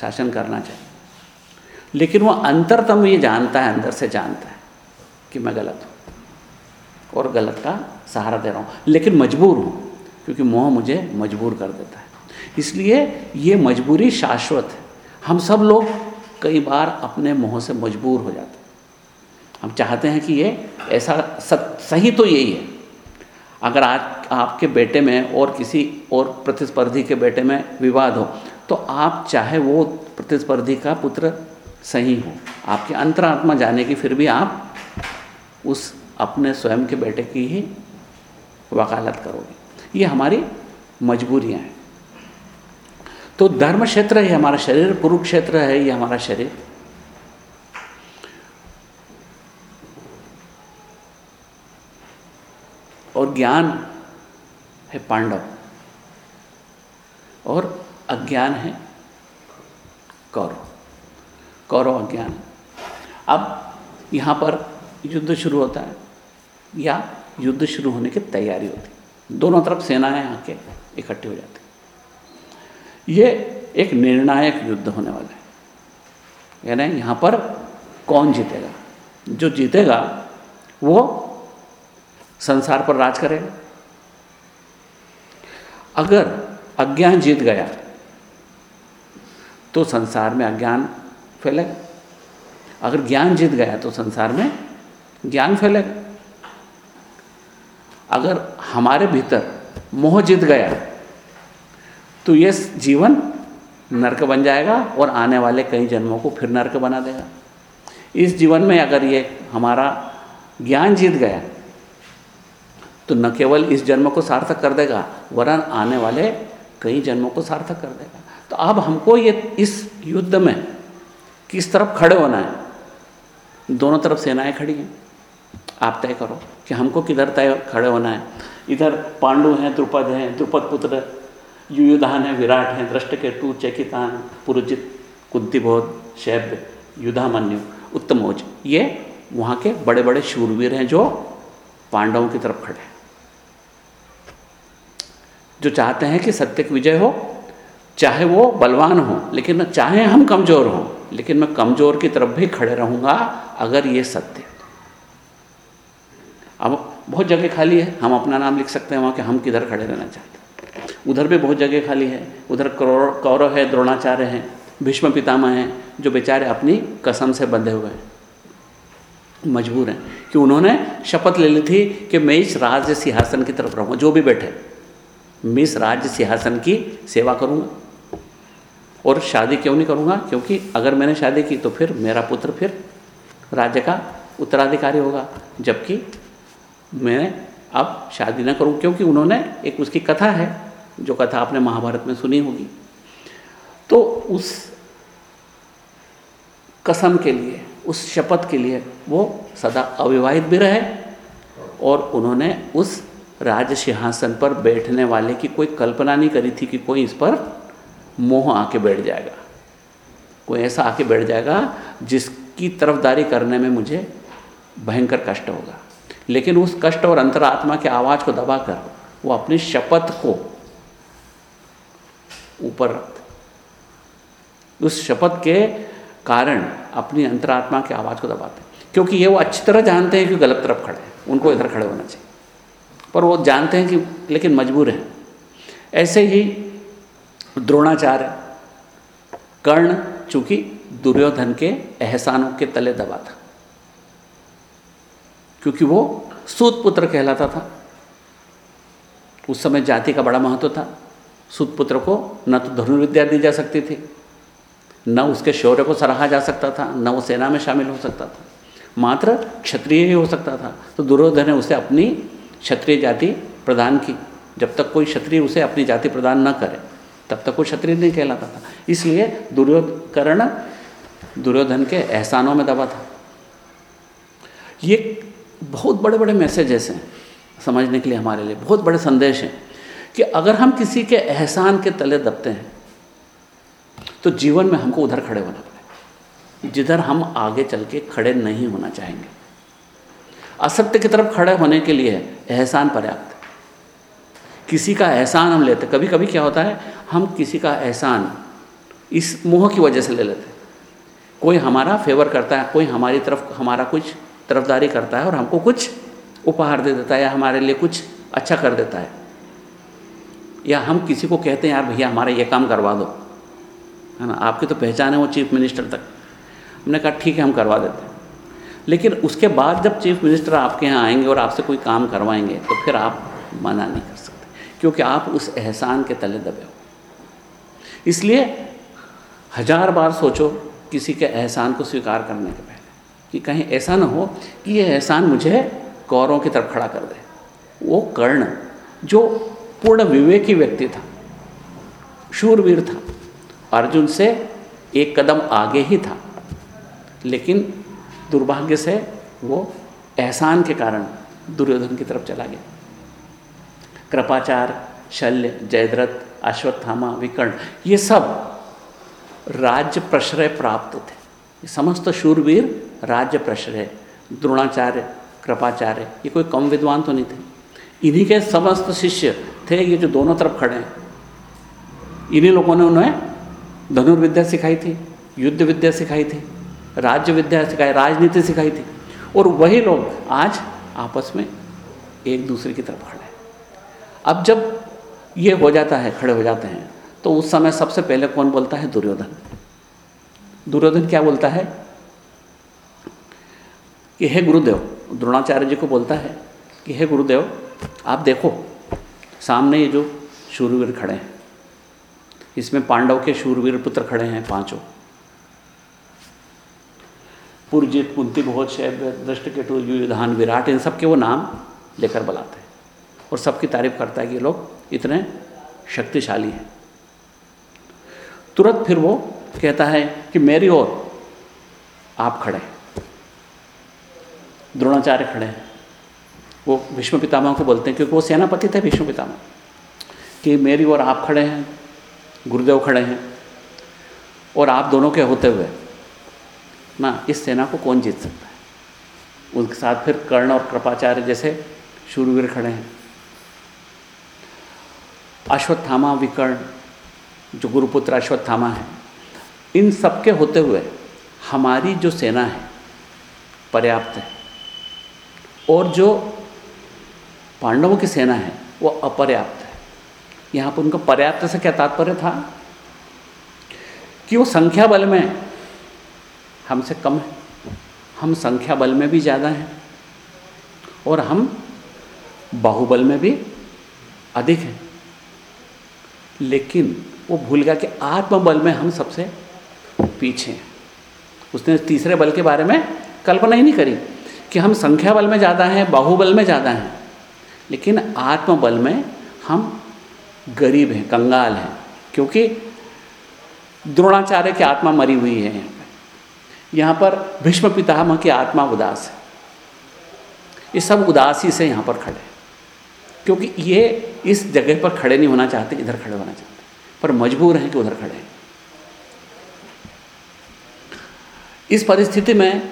शासन करना चाहिए। लेकिन वो अंतरतम ये जानता है, अंदर से जानता है कि मैं गलत हूँ और गलत का सहारा दे रहा हूँ। लेकिन मजबूर हूँ, क्योंकि मोह मुझे मजबूर कर देता है। इसलिए ये मजबूरी शाश्वत है। हम सब लोग कई बार अपने मोह से मजबूर हो जाते हैं। हम चाहते हैं कि ये ऐसा सही तो यही है। अगर आज आपके बेटे में और किसी और प्रतिस्पर्धी के बेटे में विवाद हो तो आप चाहे वो प्रतिस्पर्धी का पुत्र सही हो। आपकी अंतरात्मा जाने की फिर भी आप उस अपने स्वयं के बेटे की ही वकालत करोगे। ये हमारी मजबूरियाँ हैं। तो धर्म क्षेत्र है, हमारा शरीर, कुरुक्षेत्र है, ये हमारा शरीर। और ज्ञान है पांडव। और अज्ञान है कौरव। कौरव अज्ञान अब यहाँ पर युद्ध शुरू होता है, या युद्ध शुरू होने की तैयारी होती है। दोनों तरफ़ सेनाएँ आके इकट्ठी हो जाती ये एक निर्णायक युद्ध होने वाला है। यानी यहाँ पर कौन जीतेगा? जो जीतेगा, वो संसार पर राज करेगा अगर अज्ञान जीत गया तो संसार में अज्ञान फैलेगा अगर ज्ञान जीत गया तो संसार में ज्ञान फैलेगा अगर हमारे भीतर मोह जीत गया तो ये जीवन नरक बन जाएगा और आने वाले कई जन्मों को फिर नरक बना देगा। इस जीवन में अगर ये हमारा ज्ञान जीत गया तो न केवल इस जन्म को सार्थक कर देगा, वरन आने वाले कई जन्मों को सार्थक कर देगा। तो अब हमको ये इस युद्ध में किस तरफ़ खड़े होना है? दोनों तरफ़ सेनाएँ खड़ी हैं। आप तय करो कि हमको किधर तय खड़े होना है। इधर पांडु हैं, द्रुपद हैं, द्रुपद पुत्र युयुधान है, विराट हैं दृष्टकेतु चेकितान, पुरुजित, कुंतीबोध शैब्य युधामन्यु, उत्तमोज। ये वहाँ के बड़े बड़े शूरवीर हैं जो पांडवों की तरफ़ खड़े हैं। जो चाहते हैं कि सत्य की विजय हो, चाहे वो बलवान हो, लेकिन चाहे हम कमज़ोर हों, लेकिन मैं कमज़ोर की तरफ़ भी खड़े रहूँगा अगर ये सत्य अब बहुत जगह खाली है, हम अपना नाम लिख सकते हैं वहाँ कि हम किधर खड़े रहना चाहते हैं। उधर भी बहुत जगह खाली है। उधर कौरव है, द्रोणाचार्य हैं, भीष्म पितामह हैं, जो बेचारे अपनी कसम से बंधे हुए हैं। मजबूर हैं कि उन्होंने शपथ ले ली थी कि मैं इस राज्य सिंहासन की तरफ़ रहूँगा, जो भी बैठे, मैं इस राज्य सिंहासन की सेवा करूँगा। और शादी क्यों नहीं करूँगा? क्योंकि अगर मैंने शादी की तो फिर मेरा पुत्र फिर राज्य का उत्तराधिकारी होगा, जबकि मैं अब शादी ना करूँ, क्योंकि उन्होंने एक उसकी कथा है। जो कथा आपने महाभारत में सुनी होगी। तो उस कसम के लिए, उस शपथ के लिए वो सदा अविवाहित भी रहे और उन्होंने उस राज सिंहासन पर बैठने वाले की कोई कल्पना नहीं करी थी कि कोई इस पर मोह आके बैठ जाएगा। कोई ऐसा आके बैठ जाएगा जिसकी तरफदारी करने में मुझे भयंकर कष्ट होगा। लेकिन उस कष्ट और अंतरात्मा के आवाज़ को दबाकर वो अपनी शपथ को ऊपर रखते उस शपथ के कारण अपनी अंतरात्मा की आवाज़ को दबाते हैं। क्योंकि ये वो अच्छी तरह जानते हैं कि गलत तरफ़ खड़े हैं। उनको इधर खड़े होना चाहिए। पर वो जानते हैं कि लेकिन मजबूर हैं। ऐसे ही द्रोणाचार्य कर्ण चूँकि दुर्योधन के एहसानों के तले दबा था। क्योंकि वो सूत पुत्र कहलाता था। उस समय जाति का बड़ा महत्व था। सूत पुत्र को न तो धनुर्विद्या दी जा सकती थी, न उसके शौर्य को सराहा जा सकता था, न वो सेना में शामिल हो सकता था। मात्र क्षत्रिय ही हो सकता था। तो दुर्योधन ने उसे अपनी क्षत्रिय जाति प्रदान की। जब तक कोई क्षत्रिय उसे अपनी जाति प्रदान न करे, तब तक वो क्षत्रिय नहीं कहलाता था। इसलिए दुर्योधकर्ण दुर्योधन के एहसानों में दबा था। ये बहुत बड़े बड़े मैसेजेस हैं समझने के लिए हमारे लिए, बहुत बड़े संदेश हैं। कि अगर हम किसी के एहसान के तले दबते हैं तो जीवन में हमको उधर खड़े होना पड़ेगा। जिधर हम आगे चल के खड़े नहीं होना चाहेंगे। असत्य की तरफ़ खड़े होने के लिए एहसान पर्याप्त किसी का एहसान हम लेते कभी कभी क्या होता है, हम किसी का एहसान इस मोह की वजह से ले लेते कोई हमारा फेवर करता है, कोई हमारी तरफ़, हमारा कुछ तरफदारी करता है और हमको कुछ उपहार दे देता है या हमारे लिए कुछ अच्छा कर देता है। या हम किसी को कहते हैं, यार भैया, हमारा ये काम करवा दो। है ना? आपकी तो पहचान है वो चीफ मिनिस्टर तक। हमने कहा, ठीक है, हम करवा देते हैं। लेकिन उसके बाद जब चीफ मिनिस्टर आपके यहाँ आएँगे और आपसे कोई काम करवाएँगे तो फिर आप मना नहीं कर सकते, क्योंकि आप उस एहसान के तले दबे हो। इसलिए हज़ार बार सोचो किसी के एहसान को स्वीकार करने के पहले, कि कहीं ऐसा ना हो कि ये एहसान मुझे कौरों की तरफ़ खड़ा कर दे। वो कर्ण, जो पूर्ण विवेकी व्यक्ति था, शूरवीर था। अर्जुन से एक कदम आगे ही था, लेकिन दुर्भाग्य से वो एहसान के कारण दुर्योधन की तरफ़ चला गया। कृपाचार, शल्य, जयद्रथ, अश्वत्थामा, विकर्ण, ये सब राज्य प्रश्रय प्राप्त थे। समस्त शूरवीर राज्य प्रश्रय, द्रोणाचार्य, कृपाचार्य, ये कोई कम विद्वान तो नहीं थे। इन्हीं के समस्त शिष्य थे, ये जो दोनों तरफ़ खड़े हैं, इन्हीं लोगों ने उन्हें धनुर्विद्या सिखाई थी युद्ध विद्या सिखाई थी राज्य विद्या सिखाई, राजनीति सिखाई थी, और वही लोग आज आपस में एक दूसरे की तरफ़ खड़े हैं। अब जब ये हो जाता है, खड़े हो जाते हैं तो उस समय सबसे पहले कौन बोलता है? दुर्योधन। दुर्योधन क्या बोलता है? कि हे गुरुदेव, द्रोणाचार्य जी को बोलता है कि हे गुरुदेव, आप देखो सामने ये जो शूरवीर खड़े हैं। इसमें पांडव के शूरवीर पुत्र खड़े हैं, पाँचों। पुरजित कुंती भोज शैव, दृष्ट केटु युधान विराट, इन सब के वो नाम लेकर बुलाते हैं। और सबकी तारीफ़ करता है कि ये लोग इतने शक्तिशाली हैं। तुरंत फिर वो कहता है कि मेरी ओर आप खड़े द्रोणाचार्य खड़े हैं। वो भीष्म पितामह को बोलते हैं, क्योंकि वो सेनापति थे भीष्म पितामह, कि मेरी और आप खड़े हैं, गुरुदेव खड़े हैं, और आप दोनों के होते हुए, ना, इस सेना को कौन जीत सकता है? उनके साथ फिर कर्ण और कृपाचार्य जैसे शूरवीर खड़े हैं। अश्वत्थामा, विकर्ण, जो गुरुपुत्र अश्वत्थामा है, इन सबके होते हुए हमारी जो सेना है पर्याप्त है, और जो पांडवों की सेना है, वो अपर्याप्त है। यहाँ पर उनका पर्याप्त से क्या तात्पर्य था? कि वो संख्या बल में हमसे कम है। हम संख्या बल में भी ज़्यादा हैं और हम बाहुबल में भी अधिक हैं। लेकिन वो भूल गया कि आत्मबल में हम सबसे पीछे हैं। उसने तीसरे बल के बारे में कल्पना ही नहीं करी कि हम संख्या बल में ज़्यादा हैं, बाहुबल में ज़्यादा हैं। लेकिन आत्मबल में हम गरीब हैं, कंगाल हैं, क्योंकि द्रोणाचार्य की आत्मा मरी हुई है। यहाँ पर यहाँ पर भीष्म पितामह की आत्मा उदास है। ये सब उदासी से यहाँ पर खड़े क्योंकि ये इस जगह पर खड़े नहीं होना चाहते, इधर खड़े होना चाहते पर मजबूर हैं कि उधर खड़े हैं। इस परिस्थिति में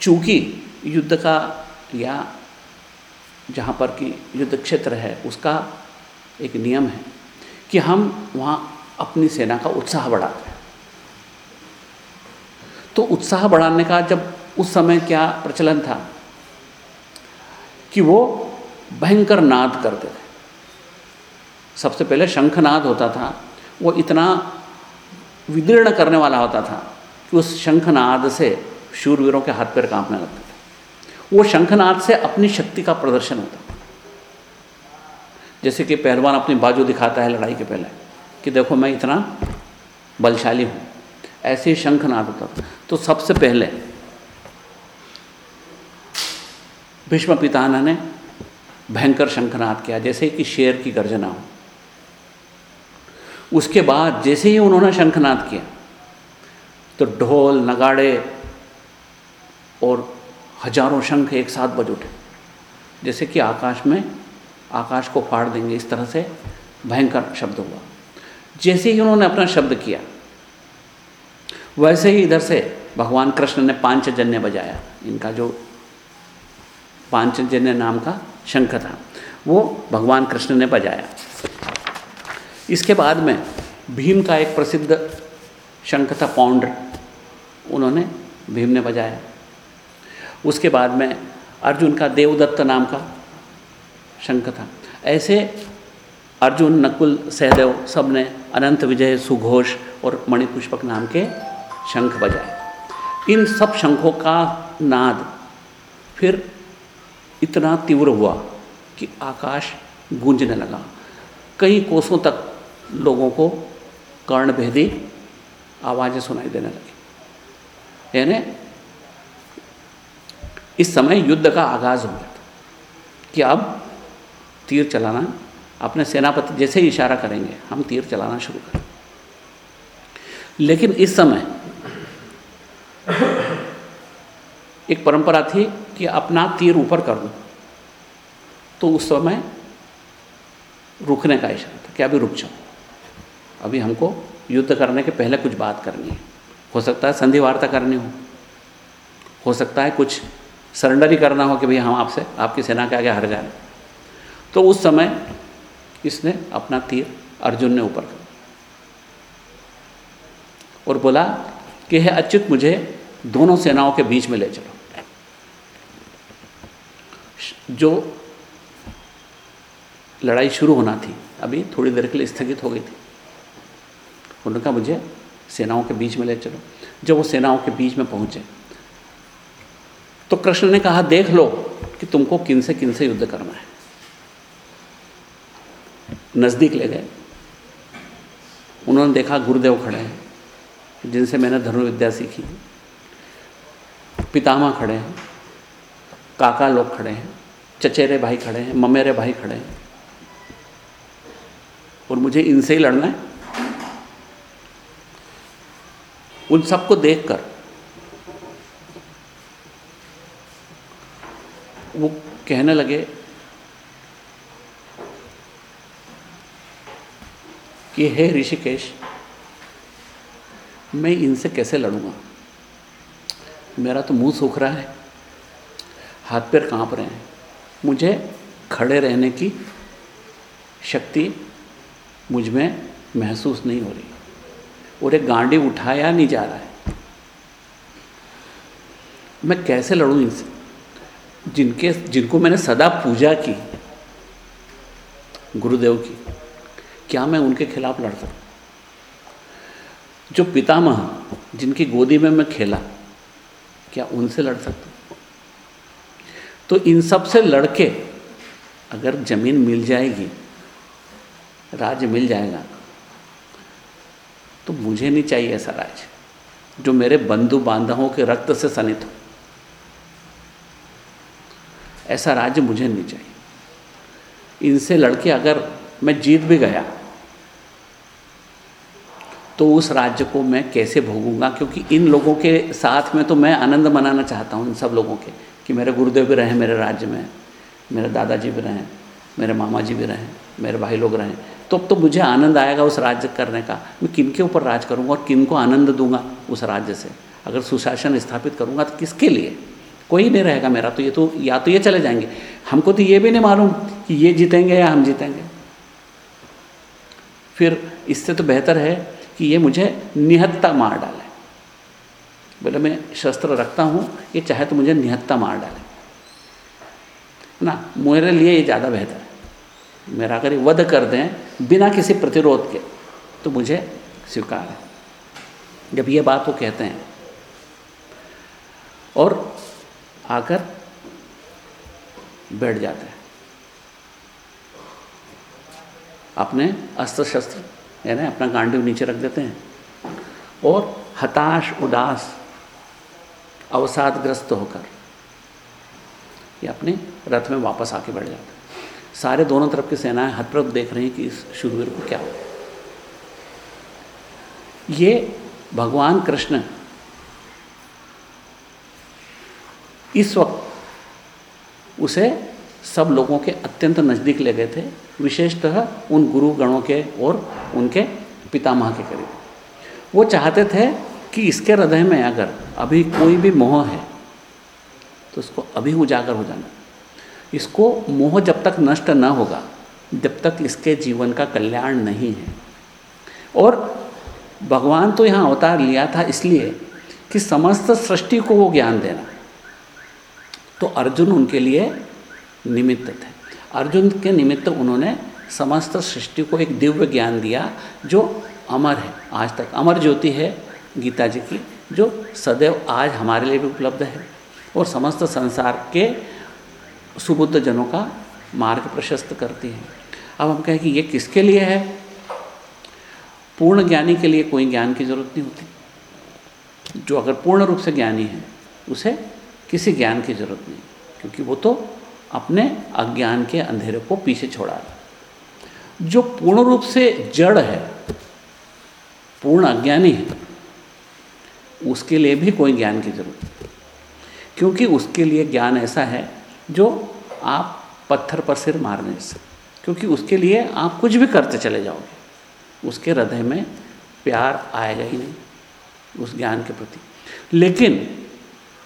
चूँकि युद्ध का या जहाँ पर कि युद्ध क्षेत्र है, उसका एक नियम है कि हम वहाँ अपनी सेना का उत्साह बढ़ाते हैं। तो उत्साह बढ़ाने का जब उस समय क्या प्रचलन था कि वो भयंकर नाद करते थे। सबसे पहले शंखनाद होता था, वो इतना विदीर्ण करने वाला होता था कि उस शंखनाद से शूरवीरों के हाथ पैर कांपने लगते वो शंखनाद से अपनी शक्ति का प्रदर्शन होता जैसे कि पहलवान अपनी बाजू दिखाता है लड़ाई के पहले कि देखो मैं इतना बलशाली हूँ। ऐसे ही शंखनाद होता तो सबसे पहले भीष्म पिताना ने भयंकर शंखनाद किया, जैसे कि शेर की गर्जना हो। उसके बाद जैसे ही उन्होंने शंखनाद किया तो ढोल, नगाड़े और हज़ारों शंख एक साथ बज उठे। जैसे कि आकाश में आकाश को फाड़ देंगे, इस तरह से भयंकर शब्द हुआ। जैसे ही उन्होंने अपना शब्द किया, वैसे ही इधर से भगवान कृष्ण ने पांचजन्य बजाया। इनका जो पांचजन्य नाम का शंख था, वो भगवान कृष्ण ने बजाया। इसके बाद में भीम का एक प्रसिद्ध शंख था, पौंड। उन्होंने भीम ने बजाया। उसके बाद में अर्जुन का देवदत्त नाम का शंख था। ऐसे अर्जुन, नकुल, सहदेव सबने अनंत विजय, सुघोष और मणिपुष्पक नाम के शंख बजाए। इन सब शंखों का नाद फिर इतना तीव्र हुआ कि आकाश गूंजने लगा। कई कोसों तक लोगों को कर्णभेदी आवाज़ें सुनाई देने लगी। यानी इस समय युद्ध का आगाज़ हो गया था कि अब तीर चलाना, अपने सेनापति जैसे ही इशारा करेंगे, हम तीर चलाना शुरू करें। लेकिन इस समय एक परंपरा थी कि अपना तीर ऊपर कर दो तो उस समय रुकने का इशारा था कि अभी रुक जाओ। अभी हमको युद्ध करने के पहले कुछ बात करनी है। हो सकता है संधि वार्ता करनी हो। हो सकता है कुछ सरेंडर ही करना हो कि भाई हम आपसे, आपकी सेना के आगे हर जाए तो उस समय इसने अपना तीर अर्जुन ने ऊपर कर और बोला कि है अच्युत, मुझे दोनों सेनाओं के बीच में ले चलो। जो लड़ाई शुरू होना थी, अभी थोड़ी देर के लिए स्थगित हो गई थी, उन्होंने कहा, मुझे सेनाओं के बीच में ले चलो। जब वो सेनाओं के बीच में पहुँचे तो कृष्ण ने कहा, देख लो कि तुमको किन से किन से युद्ध करना है. नज़दीक ले गए। उन्होंने देखा गुरुदेव खड़े हैं, जिनसे मैंने धनुर्विद्या सीखी। पितामह खड़े हैं, काका लोग खड़े हैं, चचेरे भाई खड़े हैं, ममेरे भाई खड़े हैं। और मुझे इनसे ही लड़ना है। उन सबको देखकर वो कहने लगे कि, हे ऋषिकेश, मैं इनसे कैसे लड़ूँगा? मेरा तो मुँह सूख रहा है, हाथ पैर काँप रहे हैं? मुझे खड़े रहने की शक्ति मुझमें महसूस नहीं हो रही। और एक गांडी उठाया नहीं जा रहा है। मैं कैसे लड़ूं इनसे? जिनके, जिनको मैंने सदा पूजा की, गुरुदेव की, क्या मैं उनके खिलाफ लड़ सकता जो पितामह जिनकी गोदी में मैं खेला, क्या उनसे लड़ सकता तो इन सबसे लड़के अगर ज़मीन मिल जाएगी राज्य मिल जाएगा तो मुझे नहीं चाहिए ऐसा राज्य जो मेरे बंधु बांधवों के रक्त से सनित हो। ऐसा राज्य मुझे नहीं चाहिए। इनसे लड़के अगर मैं जीत भी गया तो उस राज्य को मैं कैसे भोगूँगा? क्योंकि इन लोगों के साथ में तो मैं आनंद मनाना चाहता हूँ इन सब लोगों के, कि मेरे गुरुदेव भी रहें, मेरे राज्य में, मेरे दादाजी भी रहें, मेरे मामा जी भी रहें, मेरे भाई लोग रहें। तो अब तो मुझे आनंद आएगा उस राज्य करने का। मैं किन के ऊपर राज करूँगा और किन को आनंद दूँगा उस राज्य से? अगर सुशासन स्थापित करूँगा तो किसके लिए? कोई नहीं रहेगा मेरा तो ये तो या तो ये चले जाएँगे। हमको तो ये भी नहीं मालूम कि ये जीतेंगे या हम जीतेंगे। फिर इससे तो बेहतर है कि ये मुझे निहत्ता मार डाले। बोले, मैं शस्त्र रखता हूँ, ये चाहे तो मुझे निहत्ता मार डाले। ना, मेरे लिए ये ज़्यादा बेहतर है। मेरा अगर ये वध कर दें बिना किसी प्रतिरोध के तो मुझे स्वीकार है। जब ये बात वो कहते हैं। और आकर बैठ जाते हैं। अपने अस्त्र शस्त्र यानी अपना गांडीव नीचे रख देते हैं और हताश, उदास, अवसादग्रस्त होकर ये अपने रथ में वापस आके बैठ जाते हैं। सारे दोनों तरफ़ की सेनाएँ हतप्रभ देख रही हैं कि इस शूरवीर को क्या हो ये भगवान कृष्ण इस वक्त उसे सब लोगों के अत्यंत नज़दीक ले गए थे, विशेषतः उन गुरु गणों के और उनके पितामह के करीब। वो चाहते थे कि इसके हृदय में अगर अभी कोई भी मोह है तो उसको अभी उजागर हो जाना। इसको मोह जब तक नष्ट न होगा, जब तक इसके जीवन का कल्याण नहीं है। और भगवान तो यहाँ अवतार लिया था इसलिए कि समस्त सृष्टि को वो ज्ञान देना। तो अर्जुन उनके लिए निमित्त थे। अर्जुन के निमित्त उन्होंने समस्त सृष्टि को एक दिव्य ज्ञान दिया, जो अमर है, आज तक। अमर ज्योति है गीता जी की, जो सदैव आज हमारे लिए भी उपलब्ध है। और समस्त संसार के सुबुद्ध जनों का मार्ग प्रशस्त करती है। अब हम कहें कि ये किसके लिए है? पूर्ण ज्ञानी के लिए कोई ज्ञान की ज़रूरत नहीं होती। जो अगर पूर्ण रूप से ज्ञानी है, उसे किसी ज्ञान की ज़रूरत नहीं, क्योंकि वो तो अपने अज्ञान के अंधेरे को पीछे छोड़ा है। जो पूर्ण रूप से जड़ है, पूर्ण अज्ञानी है, उसके लिए भी कोई ज्ञान की ज़रूरत नहीं। क्योंकि उसके लिए ज्ञान ऐसा है जो आप पत्थर पर सिर मारने से क्योंकि उसके लिए आप कुछ भी करते चले जाओगे, उसके हृदय में प्यार आएगा ही नहीं, उस ज्ञान के प्रति। लेकिन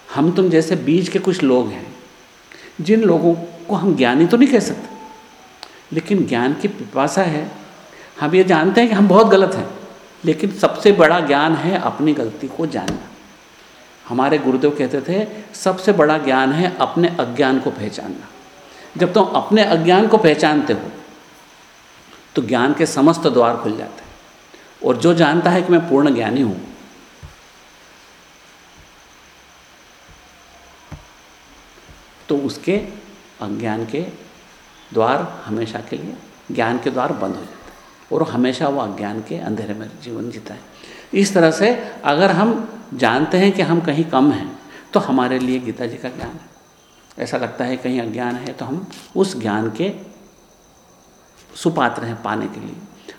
हम तुम जैसे बीज के कुछ लोग हैं, जिन लोगों को हम ज्ञानी तो नहीं कह सकते। लेकिन ज्ञान की पिपासा है। हम ये जानते हैं कि हम बहुत गलत हैं, लेकिन सबसे बड़ा ज्ञान है अपनी गलती को जानना। हमारे गुरुदेव कहते थे, सबसे बड़ा ज्ञान है अपने अज्ञान को पहचानना। जब तुम तो अपने अज्ञान को पहचानते हो तो ज्ञान के समस्त द्वार खुल जाते हैं। और जो जानता है कि मैं पूर्ण ज्ञानी हूँ तो उसके अज्ञान के द्वार हमेशा के लिए, ज्ञान के द्वार बंद हो जाते हैं। और हमेशा वो अज्ञान के अंधेरे में जीवन जीता है। इस तरह से अगर हम जानते हैं कि हम कहीं कम हैं तो हमारे लिए गीता जी का ज्ञान है। ऐसा लगता है कहीं अज्ञान है तो हम उस ज्ञान के सुपात्र हैं पाने के लिए।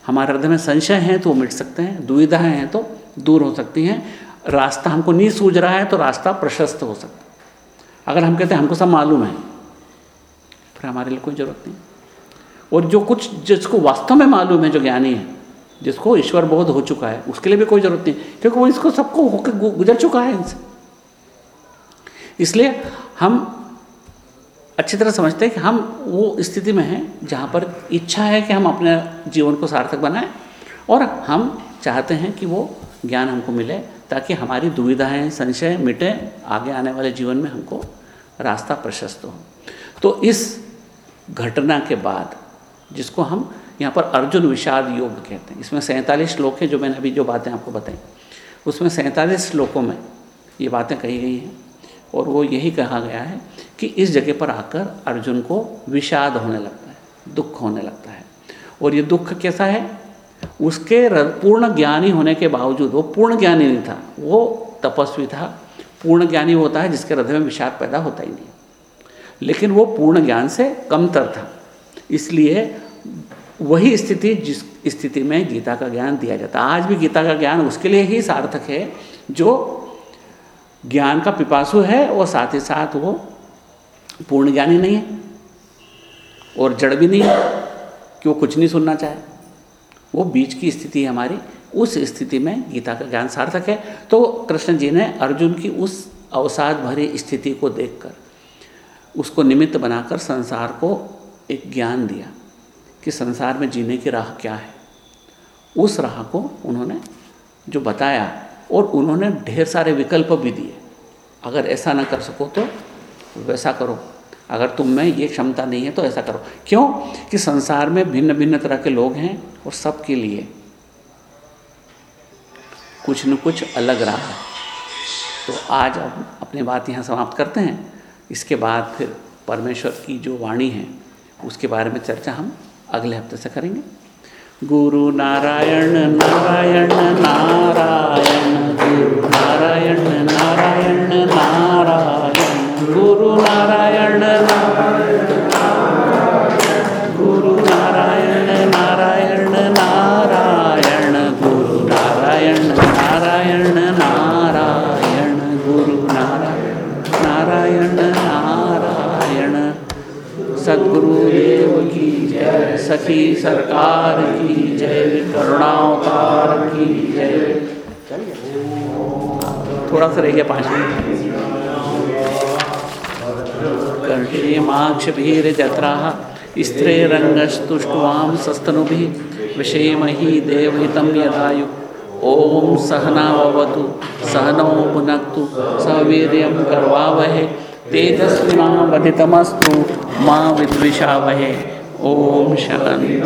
हमारे हृदय में संशय हैं तो वो मिट सकते हैं। दुविधाएँ हैं तो दूर हो सकती हैं। रास्ता हमको नहीं सूझ रहा है तो रास्ता प्रशस्त हो सकता है। अगर हम कहते हैं, हमको सब मालूम है, फिर हमारे लिए कोई ज़रूरत नहीं। और जो कुछ जिसको वास्तव में मालूम है, जो ज्ञानी है, जिसको ईश्वर बोध हो चुका है, उसके लिए भी कोई ज़रूरत नहीं, क्योंकि वो इसको सबको होकर गुजर चुका है इनसे। इसलिए हम अच्छी तरह समझते हैं कि हम वो स्थिति में हैं, जहाँ पर इच्छा है कि हम अपने जीवन को सार्थक बनाएँ, और हम चाहते हैं कि वो ज्ञान हमको मिले ताकि हमारी दुविधाएँ, संशय मिटें, आगे आने वाले जीवन में हमको रास्ता प्रशस्त हो। तो इस घटना के बाद, जिसको हम यहाँ पर अर्जुन विषाद योग कहते हैं, इसमें सैंतालीस श्लोक हैं जो मैंने अभी जो बातें आपको बताई, उसमें सैंतालीस श्लोकों में ये बातें कही गई हैं और वो यही कहा गया है कि इस जगह पर आकर अर्जुन को विषाद होने लगता है, दुख होने लगता है। और ये दुख कैसा है? उसके पूर्ण ज्ञानी होने के बावजूद, वो पूर्ण ज्ञानी नहीं था, वो तपस्वी था, पूर्ण ज्ञानी होता है जिसके हृदय में विषाद पैदा होता ही नहीं। लेकिन वो पूर्ण ज्ञान से कमतर था, इसलिए वही स्थिति जिस स्थिति में गीता का ज्ञान दिया जाता आज भी गीता का ज्ञान उसके लिए ही सार्थक है, जो ज्ञान का पिपासु है, और साथ ही साथ वो पूर्ण ज्ञानी नहीं है, और जड़ भी नहीं है कि वो कुछ नहीं सुनना चाहे। वो बीच की स्थिति है हमारी, उस स्थिति में गीता का ज्ञान सार्थक है। तो कृष्ण जी ने अर्जुन की उस अवसाद भरी स्थिति को देखकर, उसको निमित्त बनाकर संसार को एक ज्ञान दिया कि संसार में जीने की राह क्या है। उस राह को उन्होंने जो बताया और उन्होंने ढेर सारे विकल्प भी दिए। अगर ऐसा ना कर सको तो वैसा करो। अगर तुम में ये क्षमता नहीं है तो ऐसा करो। क्यों? कि संसार में भिन्न भिन्न तरह के लोग हैं और सबके लिए कुछ न कुछ अलग रहा है। तो आज अब अपनी बात यहाँ समाप्त करते हैं। इसके बाद फिर परमेश्वर की जो वाणी है, उसके बारे में चर्चा हम अगले हफ़्ते से करेंगे। गुरु नारायण नारायण नारायण, गुरु नारायण नारायण नारायण। सखी सरकार की जय, करुणावतार की जय। थोड़ा सा रह गया पाँच मिनट। कर्षेमाक्ष भीर जत्रा स्त्रीरंगस्तुष्टवाम सस्तनुभिः विषेमहि देवहितं यदायु। ॐ सहनावतु सहनौ पुनक्तु सह वीर्यं कर्वावहे तेजस्विनावधितमस्तु माँ विद्विषावहे। ओम शांति